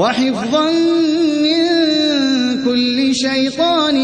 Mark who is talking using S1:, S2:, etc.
S1: وحفظا من كل شيطان